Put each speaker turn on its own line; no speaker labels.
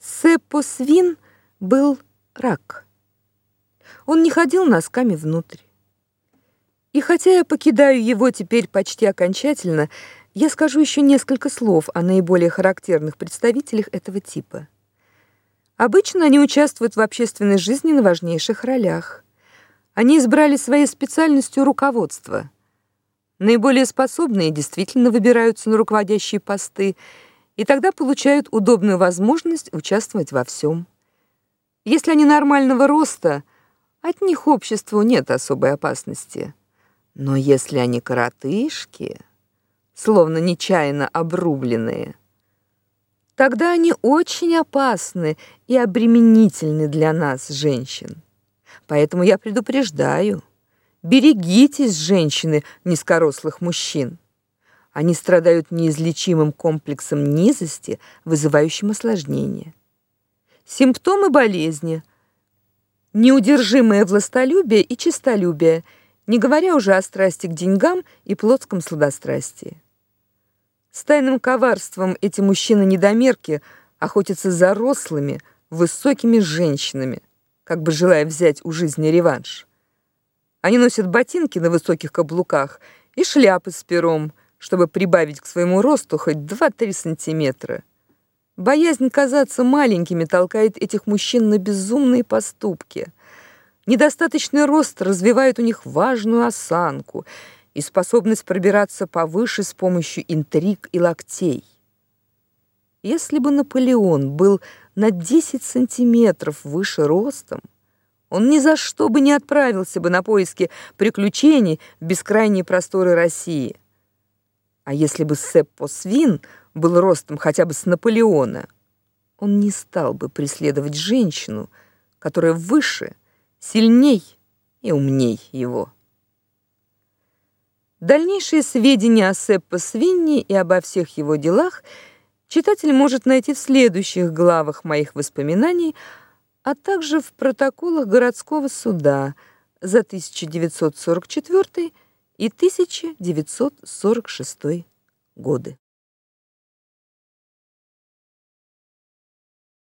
Сеппо Свин был рак. Он не ходил носками внутрь. И хотя я покидаю его теперь почти окончательно, я скажу еще несколько слов о наиболее характерных представителях этого типа. Обычно они участвуют в общественной жизни на важнейших ролях. Они избрали своей специальностью руководство. Наиболее способные действительно выбираются на руководящие посты – и тогда получают удобную возможность участвовать во всем. Если они нормального роста, от них обществу нет особой опасности. Но если они коротышки, словно нечаянно обрубленные, тогда они очень опасны и обременительны для нас, женщин. Поэтому я предупреждаю: берегитесь, женщины низкорослых мужчин. Они страдают неизлечимым комплексом низости, вызывающим осложнения. Симптомы болезни: неудержимое властолюбие и честолюбие, не говоря уже о страсти к деньгам и плотском сладострастии. С тайным коварством эти мужчины-недомерки охотятся за рослыми, высокими женщинами, как бы желая взять у жизни реванш. Они носят ботинки на высоких каблуках и шляпы с пером, чтобы прибавить к своему росту хоть 2-3 сантиметра. Боязнь казаться маленькими толкает этих мужчин на безумные поступки. Недостаточный рост развивает у них важную осанку и способность пробираться повыше с помощью интриг и локтей. Если бы Наполеон был на 10 сантиметров выше ростом, он ни за что бы не отправился бы на поиски приключений в бескрайние просторы России. А если бы Сеппо Свин был ростом хотя бы с Наполеона, он не стал бы преследовать женщину, которая выше, сильней и умней его. Дальнейшие сведения о Сеппо Свинни и обо всех его делах читатель может найти в следующих главах моих воспоминаний, а также в протоколах городского суда за 1944 и 1946 годы.